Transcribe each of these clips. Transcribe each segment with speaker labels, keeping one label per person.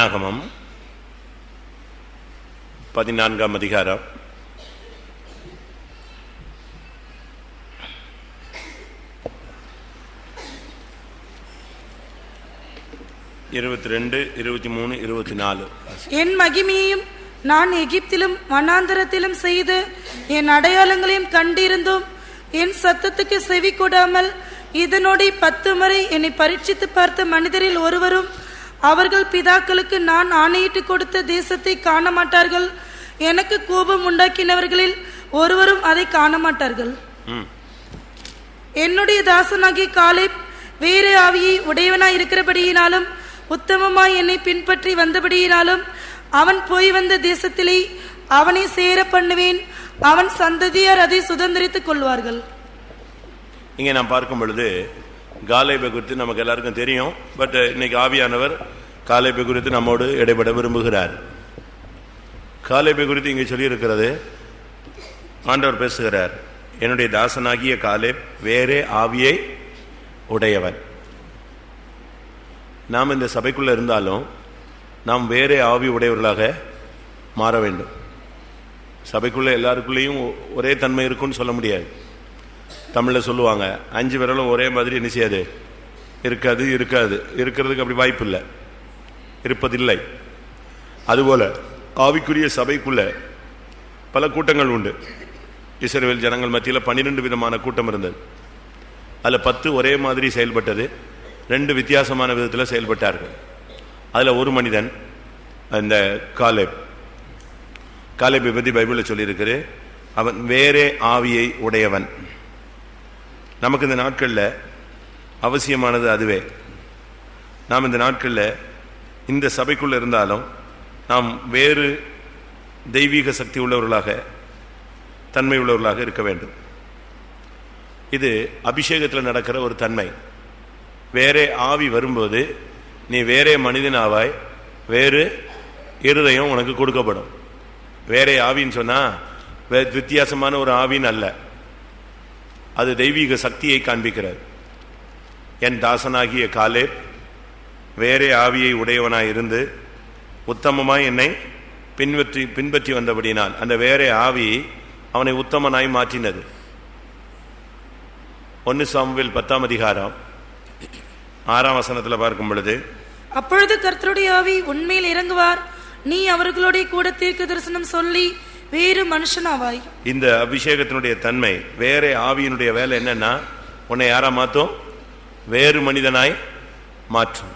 Speaker 1: என்னாகமம் பதினான்காம் அதிகாரம். இருபத்தி ரெண்டு இருபத்தி மூணு இருபத்தி நாலு
Speaker 2: என் மகிமையையும் நான் எகிப்திலும் வனாந்தரத்திலும் செய்து என் அடையாளங்களையும் கண்டிருந்தும் என் சத்தத்துக்கு செவி கொடாமல் இதனோட பத்து முறை என்னை பரீட்சித்து பார்த்த மனிதரில் ஒருவரும் அவர்கள் பிதாக்களுக்கு நான் ஆணையிட்டு கொடுத்த தேசத்தை காண மாட்டார்கள் எனக்கு கோபம் உண்டாக்கினவர்களில் ஒருவரும் அதை காண மாட்டார்கள் என்னுடைய தாசனாகிய காலேப் வேறு ஆவியை உடையவனாய் இருக்கிறபடியினாலும் உத்தமமாய் என்னை பின்பற்றி வந்தபடியினாலும் அவன் போய் வந்த தேசத்திலே அவனை சேர பண்ணுவேன். அவன் சந்ததியார் அதை சுதந்திரித்துக் கொள்வார்கள்.
Speaker 1: இங்கே நான் பார்க்கும் பொழுது காலேபை குறித்து நமக்கு எல்லாருக்கும் தெரியும். பட் uh, இன்னைக்கு ஆவியானவர் காலேபை குறித்து நம்மோடு இடைபட விரும்புகிறார். காலேபை குறித்து இங்கே சொல்லியிருக்கிறது ஆண்டவர் பேசுகிறார் என்னுடைய தாசனாகிய காலேப் வேறே ஆவியை உடையவன். நாம் இந்த சபைக்குள்ளே இருந்தாலும் நாம் வேறே ஆவி உடையவர்களாக மாற வேண்டும். சபைக்குள்ளே எல்லாருக்குள்ளேயும் ஒரே தன்மை இருக்கும்னு சொல்ல முடியாது. தமிழில் சொல்லுவாங்க அஞ்சு விரலும் ஒரே மாதிரி என்ன செய்யாது? இருக்காது இருக்காது. இருக்கிறதுக்கு அப்படி வாய்ப்பு இல்லை. இருப்பதில்லை. அதுபோல் ஆவிக்குரிய சபைக்குள்ள பல கூட்டங்கள் உண்டு. இஸ்ரேல் ஜனங்கள் மத்தியில் பன்னிரெண்டு விதமான கூட்டம் இருந்தது. அதில் பத்து ஒரே மாதிரி செயல்பட்டது. ரெண்டு வித்தியாசமான விதத்தில் செயல்பட்டார்கள். அதில் ஒரு மனிதன் அந்த காலேப். காலேபை பற்றி பைபிளில் சொல்லியிருக்கிறது. அவன் வேறே ஆவியை உடையவன். நமக்கு இந்த நாட்களில் அவசியமானது அதுவே. நாம் இந்த நாட்களில் இந்த சபைக்குள்ளே இருந்தாலும் நாம் வேறு தெய்வீக சக்தி உள்ளவர்களாக தன்மை உள்ளவர்களாக இருக்க வேண்டும். இது அபிஷேகத்தில் நடக்கிற ஒரு தன்மை. வேறே ஆவி வரும்போது நீ வேறே மனிதனாவாய் வேறு இருதயம் உனக்கு கொடுக்கப்படும். வேறே ஆவின்னு சொன்னால் வித்தியாசமான ஒரு ஆவின்னு அல்ல. அது தெய்வீக சக்தியை காண்பிக்கிறது. என் தாசனாகிய காலே வேறே ஆவியை உடையவனாய் இருந்து உத்தமமாய் என்னை பின்பற்றி பின்பற்றி வந்தபடினால் அந்த வேறே ஆவி அவனை உத்தமனாய் மாற்றினது. ஒன்னு சாமுவேல் பத்தாம் அதிகாரம் ஆறாம் வசனத்தில் பார்க்கும் பொழுது
Speaker 2: அப்பொழுது கர்த்தருடைய ஆவி உண்மையில் இறங்குவார். நீ அவர்களுடைய கூட தீர்க்க தரிசனம் சொல்லி வேறு மனுஷனாவாய்.
Speaker 1: இந்த அபிஷேகத்தினுடைய தன்மை வேற ஆவியினுடைய வேலை என்னன்னா உன்னை யாரா மாத்தும்? வேறு மனிதனாய் மாற்றும்.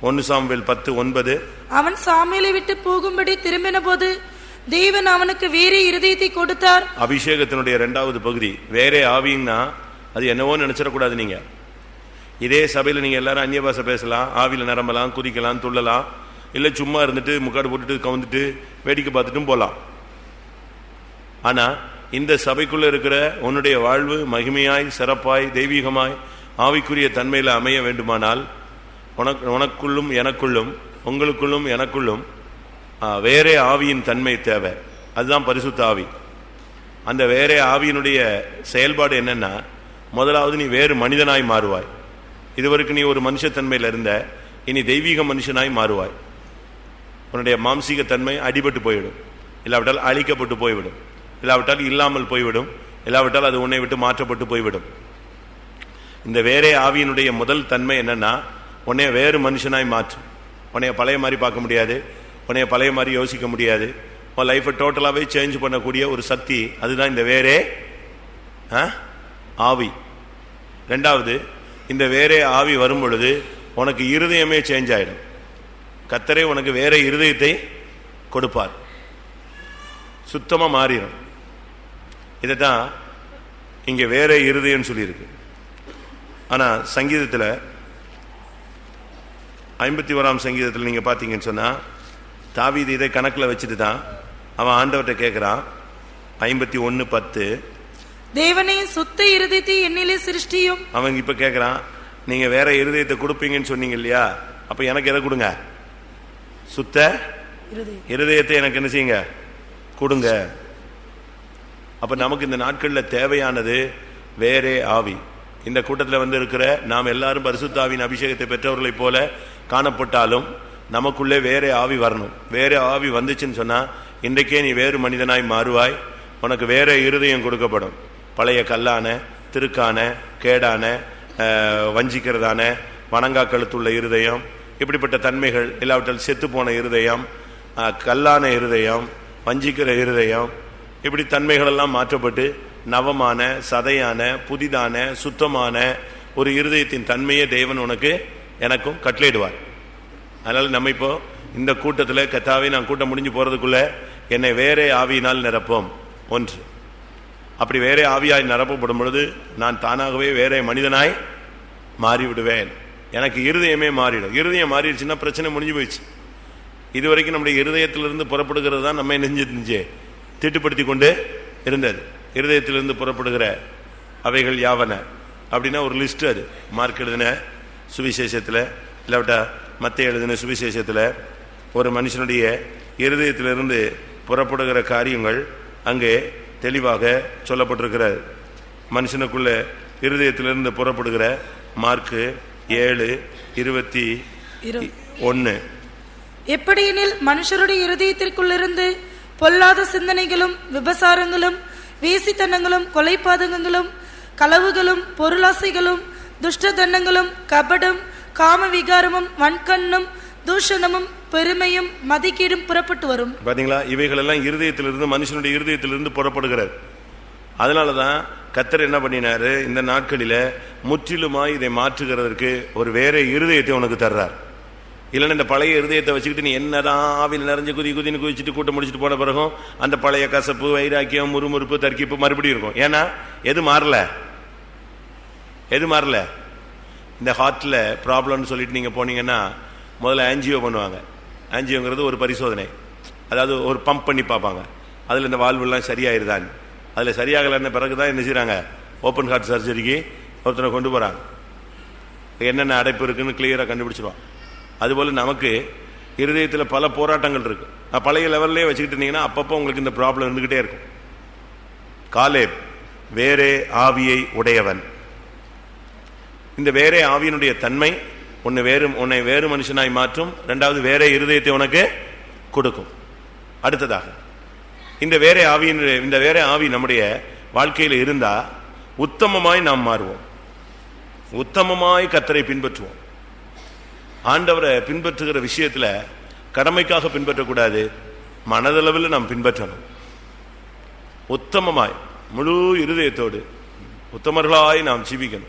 Speaker 1: ஒன்னு சாமுவேல் பத்து ஒன்பது.
Speaker 2: அவன் சாமியலை விட்டு போகும்படி திரும்பின போது தேவன் அவனுக்கு வேறு இருதயத்தை கொடுத்தார்.
Speaker 1: அபிஷேகத்தினுடைய இரண்டாவது பகுதி வேற ஆவின்னா அது என்னவோ நினைச்சிடக்கூடாது நீங்க. இதே சபையில் நீங்க எல்லாரும் அந்நிய பாஷை பேசலாம் ஆவியில நிரம்பலாம் குதிக்கலாம் துள்ளலாம் இல்ல சும்மா இருந்துட்டு முக்காடு போட்டுட்டு கவுந்துட்டு வேடிக்கை பார்த்துட்டும் போலாம். ஆனால் இந்த சபைக்குள்ளே இருக்கிற உன்னுடைய வாழ்வு மகிமையாய் சிறப்பாய் தெய்வீகமாய் ஆவிக்குரிய தன்மையில் அமைய வேண்டுமானால் உனக்கு உனக்குள்ளும் எனக்குள்ளும் உங்களுக்குள்ளும் எனக்குள்ளும் வேறே ஆவியின் தன்மை தேவை. அதுதான் பரிசுத்த ஆவி. அந்த வேறே ஆவியினுடைய செயல்பாடு என்னென்னா முதலாவது நீ வேறு மனிதனாய் மாறுவாய். இதுவரைக்கும் நீ ஒரு மனுஷத்தன்மையில் இருந்த இனி தெய்வீக மனுஷனாய் மாறுவாய். உன்னுடைய மாம்சீக தன்மை அடிபட்டு போய்விடும் இல்லாவிட்டால் அழிக்கப்பட்டு போய்விடும். இல்லாவிட்டால் இல்லாமல் போய்விடும். இல்லாவிட்டால் அது உன்னை விட்டு மாற்றப்பட்டு போய்விடும். இந்த வேறே ஆவியினுடைய முதல் தன்மை என்னன்னா உன்னைய வேறு மனுஷனாய் மாற்றும் உன்னைய பழைய மாதிரி பார்க்க முடியாது. உன்னைய பழைய மாதிரி யோசிக்க முடியாது. உன் லைஃப்பை டோட்டலாகவே சேஞ்ச் பண்ணக்கூடிய ஒரு சக்தி அதுதான் இந்த வேறே ஆ? ஆவி. ரெண்டாவது இந்த வேறே ஆவி வரும் பொழுது உனக்கு இருதயமே சேஞ்ச் ஆயிடும். கத்தரை உனக்கு வேற இருதயத்தை கொடுப்பார். சுத்தமாக மாறிடும் இதைத்தான் இங்க வேற இருதயம் சொல்லியிருக்கு. ஆனா சங்கீதத்துல ஐம்பத்தி ஓராம் சங்கீதத்தில் நீங்க பாத்தீங்கன்னு சொன்னா தாவீது இதை கணக்குல வச்சுட்டு தான் அவன் ஆண்டவர்கிட்ட கேட்கிறான் ஐம்பத்தி ஒன்னு பத்து.
Speaker 2: தேவனே சுத்த இருதயத்தை என்னிலே சிருஷ்டியும்.
Speaker 1: அவன் இப்ப கேட்கறான் நீங்க வேற இருதயத்தை கொடுப்பீங்கன்னு சொன்னீங்க இல்லையா? அப்ப எனக்கு எதை கொடுங்க? சுத்த இருதயத்தை எனக்கு என்ன செய்யுங்க? கொடுங்க. அப்போ நமக்கு இந்த நாட்களில் தேவையானது வேறே ஆவி. இந்த கூட்டத்தில் வந்து இருக்கிற நாம் எல்லாரும் பரிசுத்தாவின் அபிஷேகத்தை பெற்றவர்களைப் போல காணப்பட்டாலும் நமக்குள்ளே வேறே ஆவி வரணும். வேறே ஆவி வந்துச்சுன்னு சொன்னால் இன்றைக்கே நீ வேறு மனிதனாய் மாறுவாய். உனக்கு வேற இருதயம் கொடுக்கப்படும். பழைய கல்லான திருக்கான கேடான வஞ்சிக்கிறதான வணங்காக்கழுத்துள்ள இருதயம் இப்படிப்பட்ட தன்மைகள் இல்லாவிட்டால் செத்து போன இருதயம் கல்லான இருதயம் வஞ்சிக்கிற இருதயம் இப்படி தன்மைகளெல்லாம் மாற்றப்பட்டு நவமான சதையான புதிதான சுத்தமான ஒரு இருதயத்தின் தன்மையை தேவன் உனக்கு எனக்கும் கட்டளையிடுவார். அதனால் நம்ம இப்போ இந்த கூட்டத்தில் கத்தாவை நான் கூட்டம் முடிஞ்சு போகிறதுக்குள்ளே என்னை வேறே ஆவியினால் நிரப்போம் ஒன்று. அப்படி வேறே ஆவியாய் நிரப்பப்படும் பொழுது நான் தானாகவே வேறே மனிதனாய் மாறிவிடுவேன். எனக்கு இருதயமே மாறிடும். இருதயம் மாறிடுச்சுன்னா பிரச்சனை முடிஞ்சு போயிடுச்சு. இதுவரைக்கும் நம்முடைய இருதயத்திலிருந்து புறப்படுகிறது தான் நம்ம நெஞ்சு நெஞ்சே. திட்டுப்படுத்தி கொண்டு இருந்தது. இருதயத்திலிருந்து புறப்படுகிற அவைகள் யாவன? அப்படின்னா ஒரு லிஸ்ட் அது. மார்க் எழுதின சுவிசேஷத்தில் இல்லாவிட்டா மத்திய எழுதின சுவிசேஷத்தில் ஒரு மனுஷனுடைய இருதயத்திலிருந்து புறப்படுகிற காரியங்கள் அங்கே தெளிவாக சொல்லப்பட்டிருக்கிறது. மனுஷனுக்குள்ள இருதயத்திலிருந்து புறப்படுகிற மார்க்கு ஏழு இருபத்தி
Speaker 2: இரு.
Speaker 1: ஒன்று
Speaker 2: எப்படியெனில் மனுஷருடைய இருதயத்திற்குள்ளிருந்து பொல்லாத சிந்தனைகளும் விபசாரங்களும் வேசித்தனங்களும் கொலைப்பாதகங்களும் களவுகளும் பொருளாசைகளும் துஷ்டதண்டங்களும் கபடம் காம விகாரமும் வன்கண்ணும் தூஷணமும் பெருமையும் மதிக்கீடும் புறப்பட்டு வரும்.
Speaker 1: பாத்தீங்களா? இவைகளெல்லாம் இருதயத்திலிருந்து மனுஷனுடைய இருதயத்திலிருந்து புறப்படுகிறது. அதனால தான் கத்தர் என்ன பண்ணினாரு? இந்த நாட்களில முற்றிலுமாய் இதை மாற்றுகிறதற்கு ஒரு வேற இருதயத்தை உனக்கு தர்றார். இல்லைன்னா இந்த பழைய இருதயத்தை வச்சுக்கிட்டு நீ என்னதான் ஆவில் நிறைஞ்சு குதி குதின்னு குதிச்சுட்டு கூட்டம் முடிச்சுட்டு போன பிறகும் அந்த பழைய கசப்பு வைராக்கியம் முறுமுறுப்பு தர்க்கிப்பு மறுபடியும் இருக்கும். ஏன்னா எது மாறல? எது மாறல? இந்த ஹார்ட்ல ப்ராப்ளம்னு சொல்லிட்டு நீங்க போனீங்கன்னா முதல்ல ஆன்ஜியோ பண்ணுவாங்க. ஆன்ஜியோங்கிறது ஒரு பரிசோதனை. அதாவது ஒரு பம்ப் பண்ணி பார்ப்பாங்க. அதில் இந்த வாழ்வுலாம் சரியாயிருதான் அதில் சரியாகலைன்ன பிறகு தான் என்ன செய்கிறாங்க ஓப்பன் ஹார்ட் சர்ஜரிக்கு ஒருத்தனை கொண்டு போகிறாங்க என்னென்ன அடைப்பு இருக்குன்னு கிளியராக கண்டுபிடிச்சிருவான். அதுபோல் நமக்கு இருதயத்தில் பல போராட்டங்கள் இருக்கு. நான் பழைய லெவல்லே வச்சுக்கிட்டு இருந்தீங்கன்னா அப்பப்போ உங்களுக்கு இந்த ப்ராப்ளம் இருந்துக்கிட்டே இருக்கும். காலேப் வேறே ஆவியை உடையவன். இந்த வேறே ஆவியினுடைய தன்மை உன்னை வேறு உன்னை வேறு மனுஷனாய் மாற்றும் ரெண்டாவது வேற இருதயத்தை உனக்கு கொடுக்கும். அடுத்ததாக இந்த வேற ஆவியின் இந்த வேற ஆவி நம்முடைய வாழ்க்கையில் இருந்தால் உத்தமமாய் நாம் மாறுவோம். உத்தமமாய் கத்தரை பின்பற்றுவோம். ஆண்டவரை பின்பற்றுகிற விஷயத்துல கடமைக்காக பின்பற்றக்கூடாது. மனதளவில் நாம் பின்பற்றணும். உத்தமமாய் முழு இருதயத்தோடு உத்தமர்களாய் நாம் ஜீவிக்கணும்.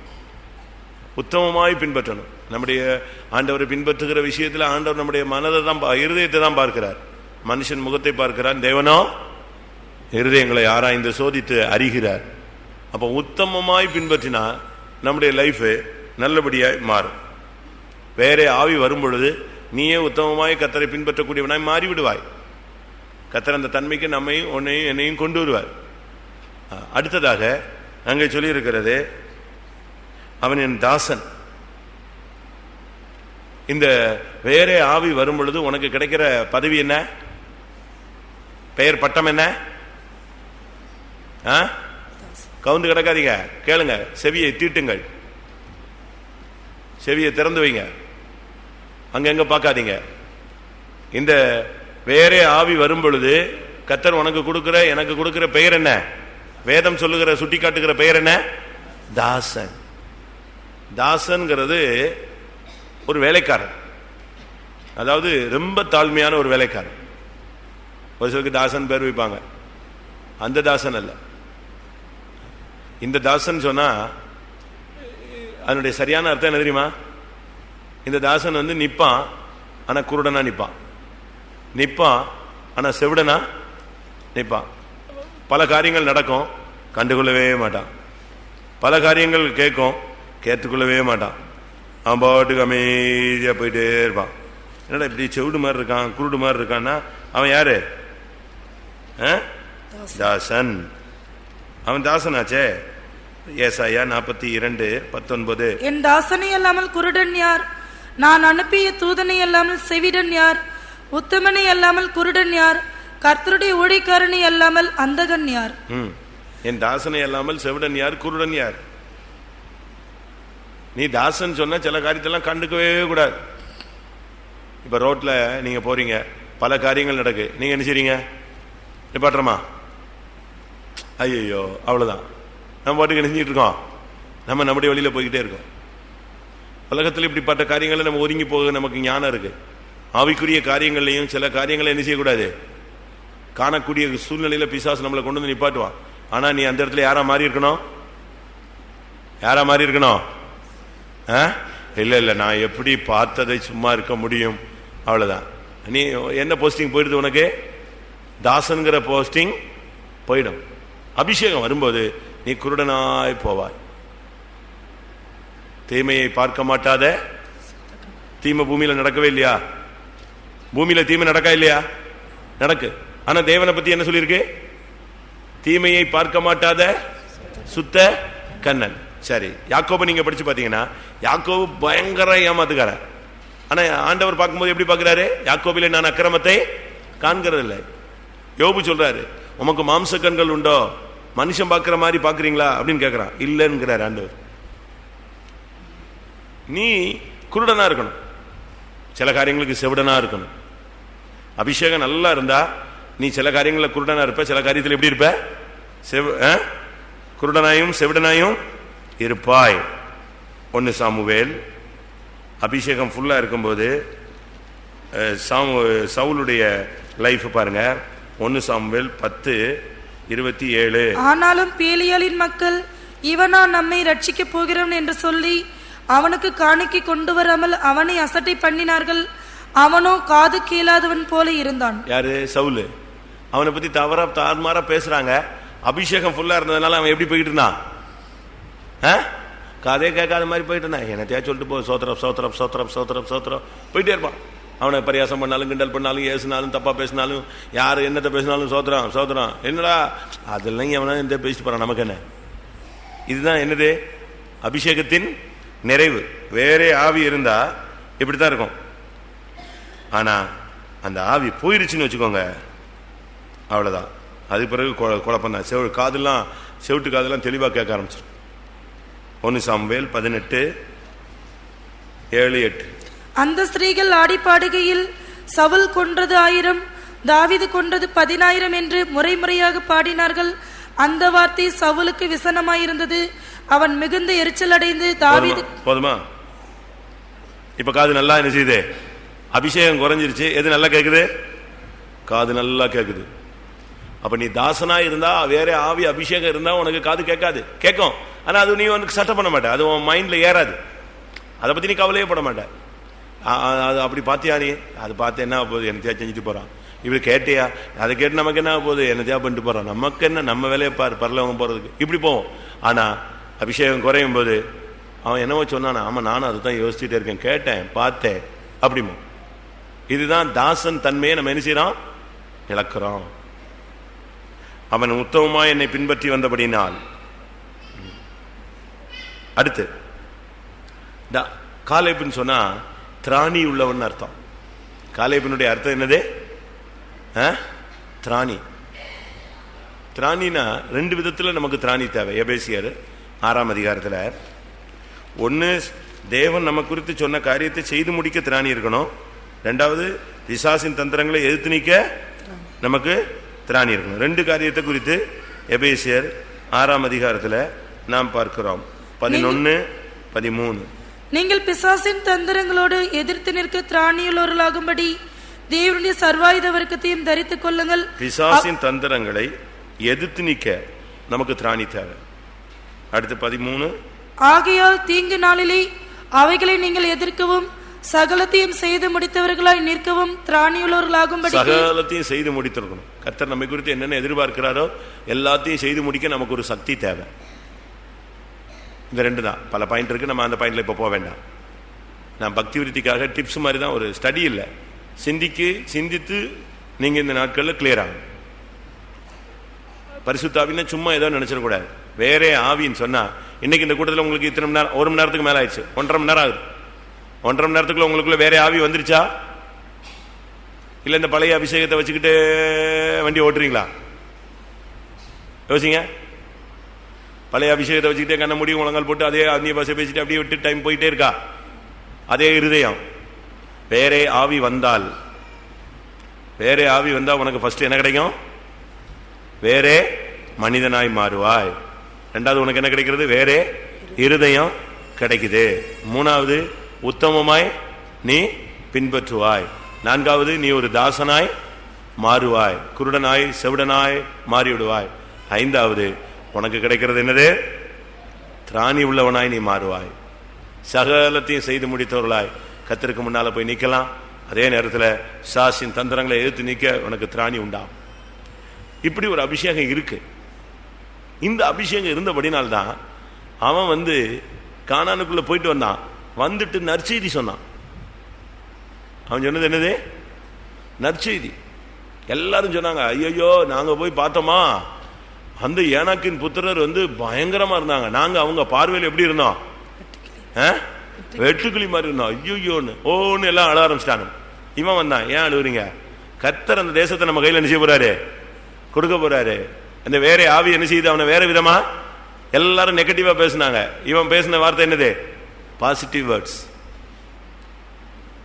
Speaker 1: உத்தமமாய் பின்பற்றணும். நம்முடைய ஆண்டவரை பின்பற்றுகிற விஷயத்துல ஆண்டவர் நம்முடைய மனதை தான் பா- இருதயத்தை தான் பார்க்கிறார். மனுஷன் முகத்தை பார்க்கிறான் தேவனோ? இருதயங்களை ஆராய்ந்து சோதித்து அறிகிறார். அப்போ உத்தமமாய் பின்பற்றினா நம்முடைய லைஃபு நல்லபடியாக மாறும். வேறே ஆவி வரும்பொழுது நீயே உத்தமமாய் கத்தரை பின்பற்றக்கூடியவனாய் மாறிவிடுவாய். கத்தர் அந்த தன்மைக்கு நம்மையும் உன்னையும் என்னையும் கொண்டு வருவார். அடுத்ததாக அங்கே சொல்லியிருக்கிறது அவன் என் தாசன். இந்த வேறே ஆவி வரும் பொழுது உனக்கு கிடைக்கிற பதவி என்ன? பெயர் பட்டம் என்ன? ஆ? கவுந்து கிடக்காதீங்க. கேளுங்க. செவியை தீட்டுங்கள். செவியை திறந்து வைங்க. அங்கங்க பார்க்காதீங்க. இந்த வேற ஆவி வரும் பொழுது கத்தர் உனக்கு கொடுக்கிற எனக்கு கொடுக்கிற பெயர் என்ன? வேதம் சொல்லுகிற சுட்டி காட்டுகிற பெயர் என்ன? தாசன். தாசன்கிறது ஒரு வேலைக்காரன். அதாவது ரொம்ப தாழ்மையான ஒரு வேலைக்காரன். ஒரு சிலருக்கு தாசன் பேர் வைப்பாங்க. அந்த தாசன் அல்ல. இந்த தாசன் சொன்னா அதனுடைய சரியான அர்த்தம் என்ன தெரியுமா? இந்த தாசன் வந்து நிற்பான் ஆனால் குருடனா நிற்பான் நிற்பான் ஆனால் செவிடனா நிற்பான் பல காரியங்கள் நடக்கும் கண்டுகொள்ளவே மாட்டான். பல காரியங்கள் கேட்கும் கேட்டுக்கொள்ளவே மாட்டான். அவன் பாட்டுக்கு அமைதியாக போயிட்டே இருப்பான். என்னடா இப்படி செவிடு மாதிரி இருக்கான் குருடு மாதிரி இருக்கான்னா அவன் யாரு? ஆ? தாசன். அவன் தாசனாச்சே? ஏசாயா நாற்பத்தி இரண்டு பத்தொன்பது.
Speaker 2: என் தாசனே அல்லாமல் குருடன் யார்? நான் அனுப்பிய தூதனை அல்லாமல் செவிடன் யார்? உத்தமனை அல்லாமல் குருடன் யார்? கர்த்தருடைய ஊழிக்காரனை அல்லாமல் அந்தகன் யார்?
Speaker 1: ம். என் தாசனை அல்லாமல் செவிடன் யார்? குருடன் யார்? நீ தாசன் சொன்னா சில காரியத்தெல்லாம் கண்டுக்கவே கூடாது. இப்போ ரோட்டில் நீங்கள் போகிறீங்க பல காரியங்கள் நடக்கு. நீங்கள் என்ன செய்றீங்க? நிப்பாட்டுறமா? ஐயோ அவ்வளோதான் நம்ம பாட்டுக்கு என்ன செஞ்சிட்டு இருக்கோம்? நம்ம நம்முடைய வழியில போய்கிட்டே இருக்கோம். உலகத்தில் இப்படிப்பட்ட காரியங்களை நம்ம ஒதுங்கி போக நமக்கு ஞானம் இருக்கு. ஆவிக்குரிய காரியங்கள்லையும் சில காரியங்களை என்ன செய்யக்கூடாது? காணக்கூடிய சூழ்நிலையில பிசாசு நம்மளை கொண்டு வந்து நிப்பாட்டுவான். ஆனா நீ அந்த இடத்துல யாரா மாறி இருக்கணும்? யாரா மாறி இருக்கணும்? ஆ? இல்ல இல்ல நான் எப்படி பார்த்ததை சும்மா இருக்க முடியும்? அவ்வளவுதான். நீ என்ன போஸ்டிங் போயிடுது உனக்கு? தாசன்கிற போஸ்டிங் போயிடும். அபிஷேகம் வரும்போது நீ குருடனாய் போவாய். தீமையை பார்க்க மாட்டாத. தீமை பூமியில நடக்கவே இல்லையா? பூமியில தீமை நடக்கா இல்லையா? நடக்கு. ஆனா தேவனை பத்தி என்ன சொல்லியிருக்கு? தீமையை பார்க்க மாட்டாத சுத்த கண்ணன். சரி யாக்கோபை நீங்க படிச்சு பாத்தீங்கன்னா யாக்கோபு பயங்கர ஏமாத்துக்கார ஆனா ஆண்டவர் பார்க்கும்போது எப்படி பாக்குறாரு யாக்கோபில நான் அக்கிரமத்தை காண்கிறதில்லை. யோபு சொல்றாரு உமக்கு மாம்ச கண்கள் உண்டோ? மனுஷன் பார்க்குற மாதிரி பார்க்குறீங்களா? அப்படின்னு கேட்கறான் இல்லைங்கிறார் ஆண்டவர். நீ குருடனா இருக்கணும். சில காரியங்களுக்கு செவிடனா இருக்கணும். அபிஷேகம் நல்லா இருந்தா நீ சில காரியங்களில் குருடனா இருப்ப. சில காரியத்தில் எப்படி இருப்ப? செவ- ஆ? குருடனாயும் செவிடனாயும் இருப்பாய். ஒன்னு சாமுவேல் அபிஷேகம் ஃபுல்லா இருக்கும்போது அஹ், சாமு சவுலுடைய லைஃப் பாருங்க. ஒன்னு சாமுவேல் பத்து இருபத்தி ஏழு.
Speaker 2: ஆனாலும் பேலியாளின் மக்கள் இவனா நம்மை ரட்சிக்கப் போகிறோம் என்று சொல்லி அவனுக்கு காணிக்கை கொண்டு வராமல் அவனை அசட்டை பண்ணினார்கள். அவனோ காது கீழாதவன் போல இருந்தான்.
Speaker 1: யாரு? சவுலு. அவனை பத்தி தவறா தாறுமாறா பேசுறாங்க. அபிஷேகம் ஃபுல்லா இருந்ததுனால அவன் எப்படி போயிட்டு இருந்தான்? ஆ? காதே கேட்காத மாதிரி போயிட்டு இருந்தான். என்னத்தையா சொல்லிட்டு போ சோத்திரம் சோத்திரம் சோத்திரம் சோத்திரம் சோத்திரம். போயிட்டே இருப்பான். அவனை பரியாசம் பண்ணாலும் கிண்டல் பண்ணாலும் ஏசினாலும் தப்பா பேசினாலும் யார் என்னத்தை பேசினாலும் சோத்திரம் சோத்திரம். என்னடா? அதெல்லாம் எவனா இந்த பேசிட்டு போறான் நமக்கு என்ன? இதுதான் என்னது? அபிஷேகத்தின் நிறைவு. வேறே ஆவி இருந்தால் இப்படி தான் இருக்கும். ஆனால் அந்த ஆவி போயிருச்சுன்னு வச்சுக்கோங்க. அவ்வளோதான் அது பிறகு குழப்பம் தான். செவ காதெல்லாம் செவிட்டு காதெல்லாம் தெளிவாக கேட்க ஆரம்பிச்சிடும் ஒன்று சாம்பேல் பதினெட்டு ஏழு எட்டு.
Speaker 2: அந்த ஸ்திரீகள் ஆடி பாடுகையில் சவுல் கொன்றது ஆயிரம் தாவிது கொன்றது பதினாயிரம் என்று முறை முறையாக பாடினார்கள். அந்த வார்த்தை சவுலுக்கு விசனமாயிருந்தது. அவன் மிகுந்த எரிச்சல் அடைந்து தாவீது
Speaker 1: போதுமா? இப்ப காது நல்லா என்ன செய்யுது? அபிஷேகம் குறைஞ்சிருச்சு. எது நல்லா கேக்குது? காது நல்லா கேக்குது. அப்ப நீ தாசனா இருந்தா வேற ஆவி அபிஷேகம் இருந்தா உனக்கு காது கேட்காது. கேட்கும். ஆனா அது நீ உனக்கு சட்டை பண்ண மாட்டே. அது உன் மைண்ட்ல ஏறாது. அதை பத்தி நீ கவலையே பட மாட்ட. அது அப்படி பார்த்தியா நீ? அது பார்த்து என்ன ஆகப் போகுது? என்னத்தையா செஞ்சுட்டு போறான். இப்படி கேட்டியா? அதை கேட்டு நமக்கு என்ன போகுது? என்னதையா பண்ணிட்டு போகிறோம் நமக்கு என்ன? நம்ம வேலையை பாரு பரலவங்க போகிறதுக்கு இப்படி போவோம். ஆனால் அபிஷேகம் குறையும் போது அவன் என்னவோ சொன்னானா ஆமாம் நானும் அதை தான் யோசிச்சுட்டே இருக்கேன். கேட்டேன் பார்த்தேன். அப்படிமோ. இதுதான் தாசன் தன்மையை நம்ம என்ன செய்கிறோம் இழக்கிறோம் அவன் உத்தமமா என்னை பின்பற்றி வந்தபடினால் அடுத்து தா- சொன்னால் திராணி உள்ளவன் அர்த்தம். காலைப்பினுடைய அர்த்தம் என்னது? திராணி. திராணினா ரெண்டு விதத்தில் நமக்கு திராணி தேவை. எபேசியர் ஆறாம் அதிகாரத்தில் ஒன்று தேவன் நம்ம குறித்து சொன்ன காரியத்தை செய்து முடிக்க திராணி இருக்கணும். ரெண்டாவது பிசாசின் தந்திரங்களை எதிர்த்து நிற்க நமக்கு திராணி இருக்கணும். ரெண்டு காரியத்தை குறித்து எபேசியர் ஆறாம் அதிகாரத்தில் நாம் பார்க்கிறோம். பதினொன்று பதிமூணு.
Speaker 2: நீங்கள் பிசாசின் தந்திரங்களோடு எதிர்த்து நிற்க திராணியுள்ளவர்களாகும்படி தேவனுடைய சர்வாயுத வர்க்கத்தையும் தரித்துக் கொள்ளுங்கள்.
Speaker 1: பிசாசின் தந்திரங்களை எதிர்த்து நிற்க நமக்கு திராணி தேவை. அடுத்து பதிமூணு.
Speaker 2: ஆகையால் தீங்கு நாளிலே அவைகளை நீங்கள் எதிர்க்கவும் சகலத்தையும் செய்து முடித்தவர்களாய் நிற்கவும் திராணியுள்ளவர்களாகும்படி
Speaker 1: சகலத்தையும் செய்து முடித்திருக்கணும். கர்த்தர் நம்மை குறித்து என்னென்ன எதிர்பார்க்கிறாரோ எல்லாத்தையும் செய்து முடிக்க நமக்கு ஒரு சக்தி தேவை. இந்த ரெண்டு தான். பல பாயிண்ட் இருக்கு. நம்ம அந்த பாயிண்ட்ல இப்ப போக வேண்டாம். நான் பக்தி விருத்திக்காக டிப்ஸ் மாதிரி தான் ஒரு ஸ்டடி இல்லை. சிந்திக்கு சிந்தித்து நீங்க இந்த நாட்கள்ல கிளியர் ஆகும் பரிசுத்தாவின்னா சும்மா ஏதோ நினைச்சிடக்கூடாது வேறே ஆவின்னு சொன்னா இன்னைக்கு இந்த கூட்டத்தில் உங்களுக்கு இத்தனை மணி நேரம் ஒரு மணி நேரத்துக்கு மேல ஆயிடுச்சு. ஒன்றரை மணி நேரம் ஆகுது. ஒன்றரை மணி நேரத்துக்குள்ள உங்களுக்குள்ள வேற ஆவி வந்துருச்சா? இல்ல இந்த பழைய அபிஷேகத்தை வச்சுக்கிட்டு வண்டி ஓட்டுறீங்களா? யோசிங்க. பழைய அபிஷேகத்தை வச்சுக்கிட்டே கண்ண முடியும் உலங்கள் போட்டு அதே அந்நிய பாஷை பேசிட்டு அப்படியே விட்டு டைம் போயிட்டே இருக்கா? அதே இருதயம். வேறே ஆவி வந்தால். வேறே ஆவி வந்தால் உனக்கு ஃபர்ஸ்ட் என்ன கிடைக்கும்? வேறே மனிதனாய் மாறுவாய். ரெண்டாவது உனக்கு என்ன கிடைக்கிறது? வேறே இருதயம் கிடைக்குது. மூணாவது உத்தமமாய் நீ பின்பற்றுவாய். நான்காவது நீ ஒரு தாசனாய் மாறுவாய். குருடனாய் செவிடனாய் மாறிவிடுவாய். ஐந்தாவது உனக்கு கிடைக்கிறது என்னது? திராணி உள்ளவனாய் நீ மாறுவாய். சகலத்தையும் செய்து முடித்தவர்களாய். கத்திற்கு முன்னால போய் நிக்கலாம். அதே நேரத்தில் சாசின் தந்திரங்களை எதிர்த்து நிக்க உனக்கு திராணி உண்டாகும். இப்படி ஒரு அபிஷேகம் இருக்கு. இந்த அபிஷேகம் இருந்தபடினால்தான் அவன் வந்து கானானுக்குள்ள போயிட்டு வந்தான். வந்துட்டு நற்செய்தி சொன்னான். அவன் சொன்னது என்னது? நற்செய்தி. எல்லாரும் சொன்னாங்க ஐயோ நாங்க போய் பார்த்தோமா? அந்த ஏனாக்கின் புத்திரர் வந்து பயங்கரமா இருந்தாங்க. நாங்க அவங்க பார்வையில் எப்படி இருந்தோம்? ஆ? வெட்டுக்கிளி மாதிரி இருந்தோம் ஐயோன்னு ஓன்னு எல்லாம் அழ ஆரம்பிச்சிட்டாங்க இவன் வந்தான் ஏன் அழுவுறீங்க? கத்தர் அந்த தேசத்தை நம்ம கையில் என்ன செய்ய போறாரு? கொடுக்க போறாரு. அந்த வேற ஆவி என்ன செய்யுது? அவனை வேற விதமா? எல்லாரும் நெகட்டிவா பேசுனாங்க. இவன் பேசின வார்த்தை என்னது? பாசிட்டிவ் வேர்ட்ஸ்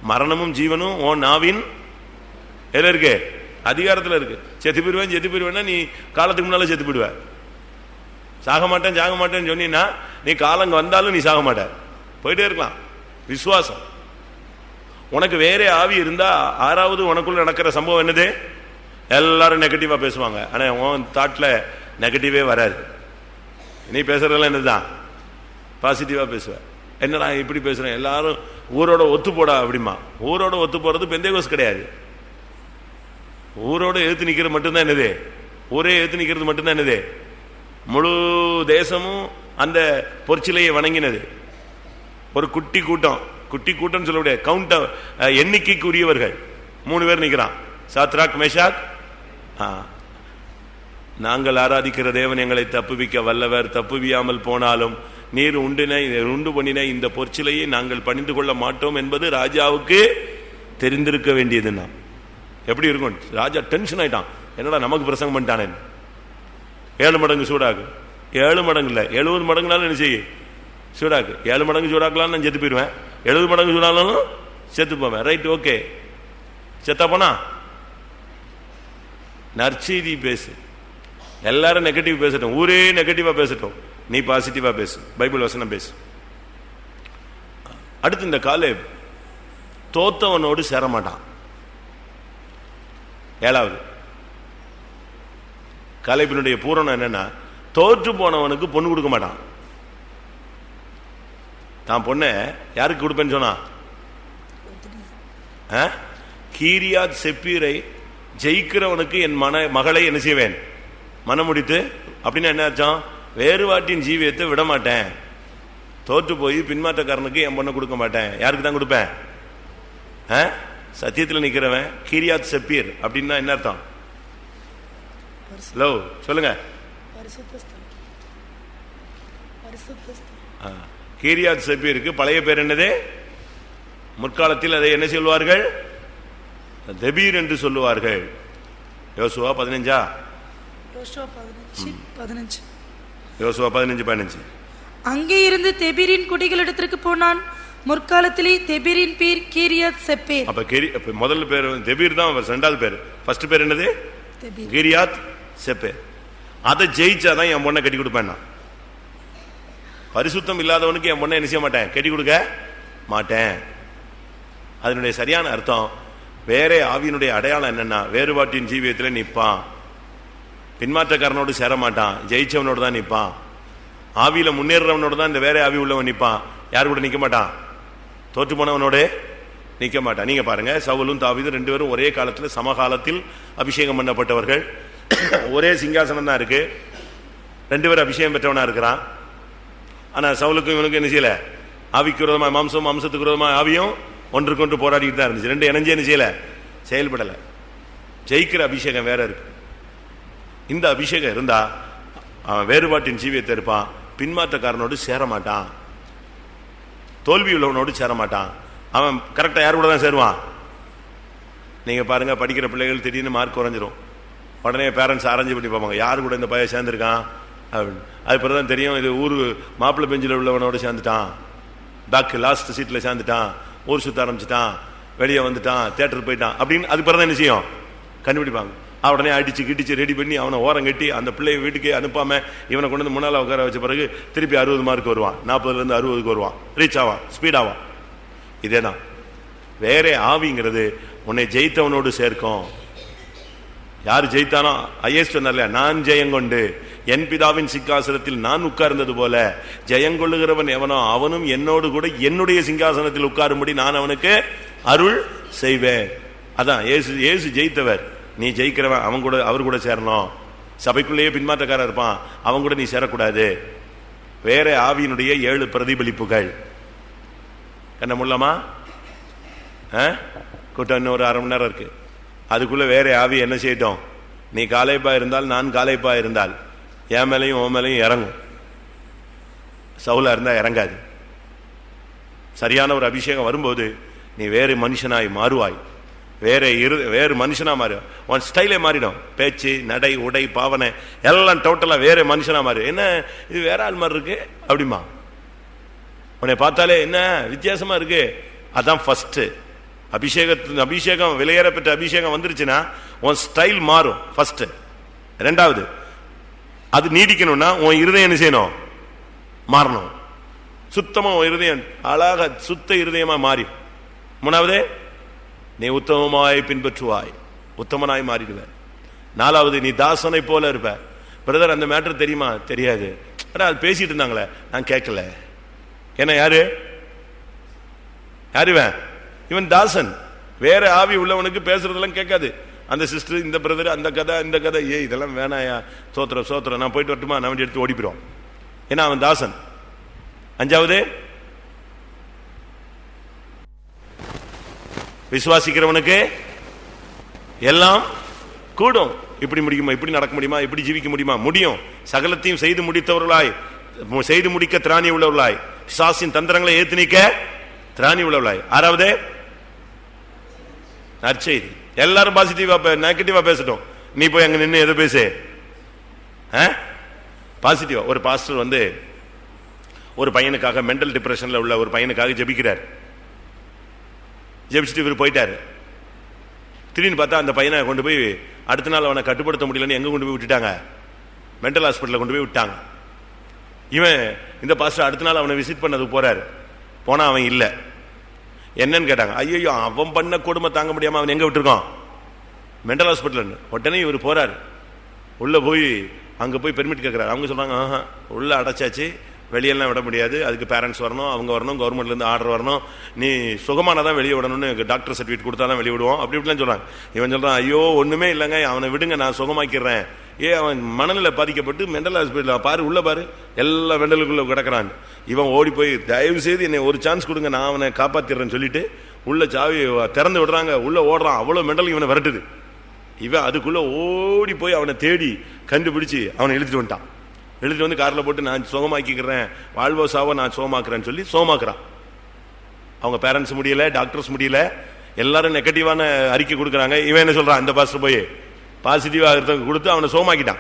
Speaker 1: மரணமும் ஜீவனும் ஓ நாவின் எதில் இருக்கு? அதிகாரத்துல இருக்கு. செத்து போயிடுவேன் செத்து போயிடுவேன்னா நீ காலத்துக்கு முன்னால செத்து போயிடுவேன் சாக மாட்டேன் சாக மாட்டேன்னு சொன்னீங்கன்னா நீ காலங்க வந்தாலும் நீ சாக மாட்டேன் போயிட்டே இருக்கலாம். விசுவாசம். உனக்கு வேற ஆவி இருந்தா ஆறாவது உனக்குள்ள நடக்கிற சம்பவம் என்னது? எல்லாரும் நெகட்டிவா பேசுவாங்க. ஆனா உன் தாட்ல நெகட்டிவே வராது. நீ பேசுறதெல்லாம் என்னதுதான்? பாசிட்டிவா பேசுவ. என்னடா இப்படி பேசுறேன் எல்லாரும் ஊரோட ஒத்து போடா அப்படிமா. ஊரோட ஒத்து போறது பெந்தேகோஸ் கிடையாது. ஊரோட எழுத்து நிக்கிறது மட்டும்தான் என்னது? ஊரே எழுத்து நிக்கிறது மட்டும்தான் என்னது? முழு தேசமும் அந்த பொற்சிலையை வணங்கினது. ஒரு குட்டி கூட்டம். குட்டி கூட்டம் சொல்ல முடியாது. எண்ணிக்கைக்கு எண்ணிக்கைக்குரியவர்கள். மூணு பேர் நிற்கிறான் சாத்ராக் மேஷாக்? ஆ. நாங்கள் ஆராதிக்கிற தேவன் எங்களை தப்புவிக்க வல்லவர். தப்புவியாமல் போனாலும் நீர் உண்டின உண்டு பண்ணின இந்த பொற்சிலையை நாங்கள் பணிந்து கொள்ள மாட்டோம் என்பது ராஜாவுக்கு தெரிந்திருக்க வேண்டியது நான் எப்படி இருக்கும்? ராஜா டென்ஷன் ஆயிட்டான். என்னடா நமக்கு பிரசங்கம் பண்ணிட்டானே ஏழு மடங்கு சூடாகும். ஏழு மடங்கு இல்லை. எழுபது மடங்குனாலும் என்ன செய்யும்? சூடாக்கு. ஏழு மடங்கு சூடாக்கலாம் நான் செத்து போயிடுவேன். எழுபது மடங்கு சூடாகலாம் செத்து போவேன். ரைட் ஓகே செத்தா போனா? நற்செய்தி பேசு. எல்லாரும் நெகட்டிவ் பேசட்டும். ஊரே நெகட்டிவாக பேசட்டும். நீ பாசிட்டிவா பேசு. பைபிள் வசனம் பேசு. அடுத்து இந்த காலை தோத்தவனோடு சேரமாட்டான். ஏழாவது. காலேபினுடைய பூரணம் என்னன்னா தோற்று போனவனுக்கு பொண்ணு கொடுக்க மாட்டான். தான் பொண்ணை யாருக்கு கொடுப்பேன்னு சொன்னா? கீரியாத் செப்பீரை ஜெயிக்கிறவனுக்கு என் மன மகளை என்ன செய்வேன்? மனம் முடித்து அப்படின்னு என்ன அர்த்தம்? வேறுபாட்டின் ஜீவியத்தை விட மாட்டேன் தோற்று போய் பின்மாற்றக்காரனுக்கு என் பொண்ணை கொடுக்க மாட்டேன். யாருக்கு தான் கொடுப்பேன்? சத்தியத்தில் நிக்கிறவன் கீரியாத் செப்பீர் அப்படின்னா என்ன அர்த்தம்? ஹலோ சொல்லுங்க. ஆ. கீரியாத் செப்பீருக்கு பழைய பேர் என்னது? முற்காலத்தில் அதை என்ன சொல்வார்கள்? தெபீர் என்று சொல்லுவார்கள். யோசுவா பதினஞ்சா?
Speaker 2: யோசுவா பதினஞ்சு பதினஞ்சு. அங்கே இருந்து தெபிரின் குடிகளிடத்திற்கு போனான். முற்காலத்திலே தெபிரின் பேர் கீரியாத் செப்பேர்.
Speaker 1: அப்ப கெரி முதல்ல பேர் தெபீர் தான் ரெண்டாவது பேர். ஃபர்ஸ்ட் பேர் என்னது? Kiriath Sepher. அதை ஜெயிச்சாதான் என் பொண்ணை கட்டி கொடுப்பேன் நான். பரிசுத்தம் இல்லாதவனுக்கு என் பொண்ணை என்ன செய்ய மாட்டேன்? கட்டி கொடுக்க மாட்டேன். அதனுடைய சரியான அர்த்தம் வேற ஆவியினுடைய அடையாளம் என்னன்னா வேறுபாட்டின் ஜீவியத்தில் நிற்பான். பின்மாற்றக்காரனோடு சேர மாட்டான் ஜெயிச்சவனோடு தான் நிற்பான். ஆவியில் முன்னேறுறவனோடு தான் இந்த வேற ஆவி உள்ளவன் நிற்பான். யார் கூட நிற்க மாட்டான்? தோற்று போனவனோடு நிற்க மாட்டான். நீங்கள் பாருங்க சவுலும் தாவிதும் ரெண்டு பேரும் ஒரே காலத்தில் சமகாலத்தில் அபிஷேகம் பண்ணப்பட்டவர்கள். ஒரே சிங்காசனம் தான் இருக்குது ரெண்டு பேரும் அபிஷேகம் பெற்றவனாக இருக்கிறான். ஆனா சவுலுக்கும் இவனுக்கும் என்ன செய்யல? ஆவிக்கு விரோதமா மாம்சம் மாம்சத்துக்கு விரோதமா ஆவியும் ஒன்றுக்கொன்று போராடிட்டு தான் இருந்துச்சு. ரெண்டு இணைஞ்சு என்ன செய்யல? செயல்படல. ஜெயிக்கிற அபிஷேகம் வேற இருக்கு. இந்த அபிஷேகம் இருந்தா அவன் வேறுபாட்டின் ஜீவியத்தை இருப்பான் பின்மாற்றக்காரனோடு சேரமாட்டான் தோல்வி உள்ளவனோடு சேர மாட்டான். அவன் கரெக்டா யார் கூட தான் சேருவான்? நீங்க பாருங்க படிக்கிற பிள்ளைகள் திடீர்னு மார்க் குறைஞ்சிரும். உடனே பேரண்ட்ஸ் அரேஞ்ச் பண்ணி பார்ப்பாங்க. யார் கூட இந்த பையன் சேர்ந்திருக்கான்? அப்படின்னு. அது பிறகு தான் தெரியும் இது ஊர் மாப்பிள்ளை பெஞ்சில் உள்ளவனோட சேர்ந்துட்டான். பேக்கு லாஸ்ட் சீட்டில் சேர்ந்துட்டான். ஊர் சுற்ற ஆரம்பிச்சிட்டான். வெளியே வந்துட்டான். தேட்டருக்கு போயிட்டான். அப்படின்னு அதுக்கு பிறகு என்ன செய்யும்? கண்டுபிடிப்பாங்க. உடனே அடிச்சு கிடிச்சு ரெடி பண்ணி அவனை ஓரம் கட்டி அந்த பிள்ளைய வீட்டுக்கே அனுப்பாம இவனை கொண்டு வந்து முன்னால உட்கார வச்ச பிறகு திருப்பி அறுபது மார்க் வருவான். நாற்பதுலேருந்து அறுபதுக்கு வருவான். ரீச் ஆவான். ஸ்பீடாவான் இதே இதேதான். வேற ஆவிங்கிறது உன்னை ஜெயித்தவனோடு சேர்க்கும். யார் ஜெயித்தானோ ஐஎஸ் சொன்னார்ல நான் ஜெயங்கொண்டு என் பிதாவின் சிங்காசனத்தில் நான் உட்கார்ந்தது போல ஜெயங்கொள்ளுகிறவன் எவனோ அவனும் என்னோடு கூட என்னுடைய சிங்காசனத்தில் உட்காரும்படி நான் அவனுக்கு அருள் செய்வேன். அதான் ஏசு ஏசு ஜெயித்தவர். நீ ஜெயிக்கிறவன் அவன் கூட அவர் கூட சேரணும். சபைக்குள்ளேயே பின்மாற்றக்காரன் இருப்பான். அவன் கூட நீ சேரக்கூடாது. வேற ஆவியினுடைய ஏழு பிரதிபலிப்புகள். என்ன முள்ளமா கூட்டம் இன்னும் ஒரு அரை மணி நேரம் இருக்கு. அதுக்குள்ள வேற ஆவி என்ன செய்யட்டும்? நீ காலைப்பா இருந்தால் நான் காலைப்பா இருந்தால். என் மேலையும் உன் மேலையும் இறங்கும். சவுலா இருந்தா இறங்காது. சரியான ஒரு அபிஷேகம் வரும்போது நீ வேறு மனுஷனாய் மாறுவாய். வேற இரு வேறு மனுஷனா மாறி. உன் ஸ்டைலே மாறிடும். பேச்சு நடை உடை பாவனை எல்லாம் டோட்டலாக வேற மனுஷனா மாறும் என்ன இது வேற ஆள் மாதிரி இருக்கு? அப்படிமா. உன்னை பார்த்தாலே என்ன வித்தியாசமா இருக்கு? அதான் ஃபஸ்ட்டு அபிஷேகத்து அபிஷேகம் விலையேற பெற்ற அபிஷேகம் வந்துருச்சுன்னா உன் ஸ்டைல் மாறும். ஃபர்ஸ்ட் ரெண்டாவது அது நீடிக்கணும்னா உன் இருதயம் என்ன செய்யணும்? மாறணும். சுத்தமாக உன் இருதயம் அழகாக சுத்த இருதயமாக மாறி. மூணாவது நீ உத்தமமாய் பின்பற்றுவாய். உத்தமனாய் மாறிடுவ நாலாவது நீ தாசனை போல இருப்ப. பிரதர் அந்த மேட்டர் தெரியுமா? தெரியாது. அது பேசிட்டு இருந்தாங்களே. நான் கேட்கல. ஏன்னா யாரு? யாருவேன் இவன்? இவன் தாசன். வேற ஆவி உள்ளவனுக்கு பேசுறதெல்லாம் கேட்காது. அந்த சிஸ்டர் இந்த பிரதர் அந்த கதை இந்த கதை. ஏ இதெல்லாம் வேணாயா? சோத்திர சோத்திரம் நான் போயிட்டு வரட்டுமா? நான் எடுத்து ஓடிப்பிடுவோம் ஏன்னா அவன் தாசன். அஞ்சாவது விசுவாசிக்கிறவனுக்கு எல்லாம் கூடும். இப்படி முடியுமா? இப்படி நடக்க முடியுமா? இப்படி ஜீவிக்க முடியுமா? முடியும். சகலத்தையும் செய்து முடித்தவர்களாய் செய்து முடிக்க திராணி உள்ளவர்களாய் பிசாசின் தந்திரங்களை ஏத்து நிக்க திராணி உள்ளவர்களாய். ஆறாவது நற்செய்தி. எல்லாரும் பாசிட்டிவா நெகட்டிவா பேசட்டும். நீ போய் அங்க நின்று எதை பேசு? பாசிட்டிவா ஒரு பாஸ்டர் வந்து ஒரு பையனுக்காக மென்டல் டிப்ரெஷன்ல உள்ள ஒரு பையனுக்காக ஜெபிக்கிறார். ஜெபிச்சுட்டு இவர் போயிட்டாரு. திடீர்னு பார்த்தா அந்த பையனை கொண்டு போய் அடுத்த நாள் அவனை கட்டுப்படுத்த முடியலன்னு எங்க கொண்டு போய் விட்டுட்டாங்க? மென்டல் ஹாஸ்பிட்டலில் கொண்டு போய் விட்டாங்க. இவன் இந்த பாஸ்டர் அடுத்த நாள் அவனை விசிட் பண்ணதுக்கு போறாரு. போனா அவன் இல்லை. என்னன்னு கேட்டாங்க. ஐயோ அவன் பண்ண கொடுமை தாங்க முடியாம அவன் எங்க விட்டுருக்கான்? மென்டல் ஹாஸ்பிட்டல் உடனே இவர் போகிறார் உள்ள போய் அங்க போய் பெர்மிட் கேட்கிறாரு அவங்க சொல்றாங்க ஆஹா உள்ள அடைச்சாச்சு. வெளியெல்லாம் விட முடியாது. அதுக்கு பேரண்ட்ஸ் வரணும் அவங்க வரணும் கவர்மெண்ட்லேருந்து ஆர்டர் வரணும். நீ சுகமானதான் வெளியே விடணும்னு டாக்டர் சர்டிஃபிகேட் கொடுத்தா தான் வெளியே விடுவோம். அப்படி இப்படிலாம் சொல்கிறாங்க இவன் சொல்கிறான் ஐயோ ஒன்றுமே இல்லைங்க. அவனை விடுங்க நான் சுகமாக்கிறேன் ஏ அவன் மனநிலை பாதிக்கப்பட்டு மென்டல் ஹாஸ்பிட்டல் பாரு உள்ள பாரு எல்லா மெண்டலுக்குள்ளே கிடக்கிறான். இவன் ஓடி போய் தயவு செய்து என்னை ஒரு சான்ஸ் கொடுங்க நான் அவனை காப்பாற்றிடுறேன்னு சொல்லிட்டு உள்ள சாவி திறந்து விடுறாங்க உள்ளே ஓடுறான் அவ்வளோ மெண்டல் இவனை விரட்டுது. இவன் அதுக்குள்ளே ஓடி போய் அவனை தேடி கண்டுபிடிச்சி அவனை இழுத்துட்டு வந்துட்டான். இழுத்துட்டு வந்து காரில் போட்டு நான் சுகமாக்கிக்கிறேன் வாழ்வோ சாவோ நான் சுகமாக்குறேன்னு சொல்லி சுகமாக்குறான். அவங்க பேரண்ட்ஸ் முடியல டாக்டர்ஸ் முடியல எல்லாரும் நெகட்டிவான அறிக்கை கொடுக்குறாங்க. இவன் என்ன சொல்கிறான் அந்த பாஸ்டர் போய் பாசிட்டிவா கொடுத்து அவனை சோமாக்கிட்டான்.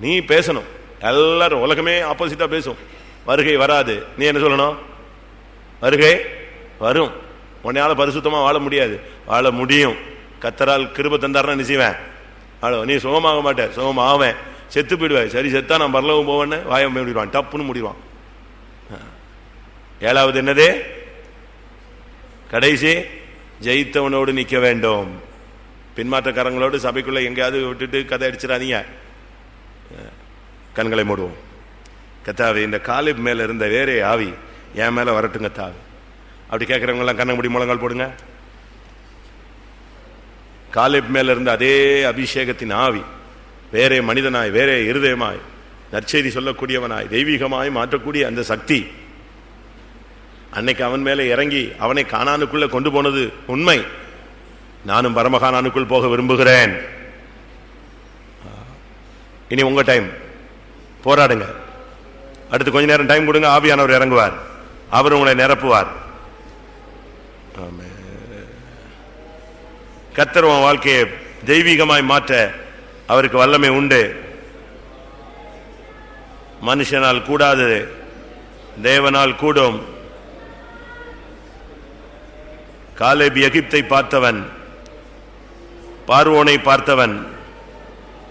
Speaker 1: நீ பேசணும். எல்லாரும் உலகமே ஆப்போசிட்டா பேசும். வருகை வராது. நீ என்ன சொல்லணும்? வருகை வரும். உன்னையால பரிசுத்தமாக வாழ முடியாது. வாழ முடியும். கத்தரால் கிருப தந்தாருன்னா நீ செய்வேன்? வாழ நீ சுகமாக மாட்டேன் சுகமாவேன். செத்து போயிடுவேன். சரி செத்தா நான் பரலவும் போவேன்னு வாயம் முடிவான் டப்புன்னு முடிவான் ஏழாவது என்னது? கடைசி. ஜெயித்தவனோடு நிற்க வேண்டும். பின்மாற்றக்காரங்களோடு சபைக்குள்ளே எங்கேயாவது விட்டுட்டு கதை அடிச்சிடாதீங்க. கண்களை மூடுவோம். கத்தாவி இந்த காலிப் மேல இருந்த வேறே ஆவி என் மேல வரட்டும் கத்தாவி. அப்படி கேட்குறவங்களாம் எல்லாம் கண்ண முடி முழங்கால் போடுங்க. காலிப் மேல இருந்த அதே அபிஷேகத்தின் ஆவி வேறே மனிதனாய் வேறே இருதயமாய் நற்செய்தி சொல்லக்கூடியவனாய் தெய்வீகமாய் மாற்றக்கூடிய அந்த சக்தி அன்னைக்கு அவன் மேலே இறங்கி அவனை காணானுக்குள்ளே கொண்டு போனது உண்மை. நானும் பரமகானானுக்குள் போக விரும்புகிறேன். இனி உங்க டைம் போராடுங்க. அடுத்து கொஞ்ச நேரம் டைம் கொடுங்க. ஆவியானவர் இறங்குவார். அவர் உங்களை நிரப்புவார். கத்தர் உன் வாழ்க்கையை தெய்வீகமாய் மாற்ற அவருக்கு வல்லமை உண்டு. மனுஷனால் கூடாது தேவனால் கூடும். காலேபி எகிப்தை பார்த்தவன் பார்வோனை பார்த்தவன்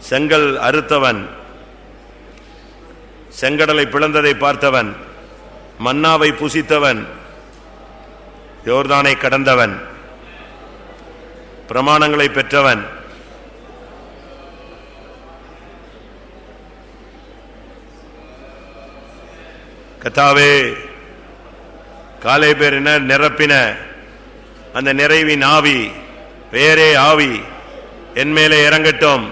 Speaker 1: செங்கல் அறுத்தவன் செங்கடலை பிளந்ததை பார்த்தவன் மன்னாவை புசித்தவன் யோர்தானை கடந்தவன் பிரமாணங்களை பெற்றவன். கத்தாவே காலை பேர் என்ன நிரப்பின அந்த நிறைவின் ஆவி வேறே ஆவி. என் மேலே இறங்கட்டும்.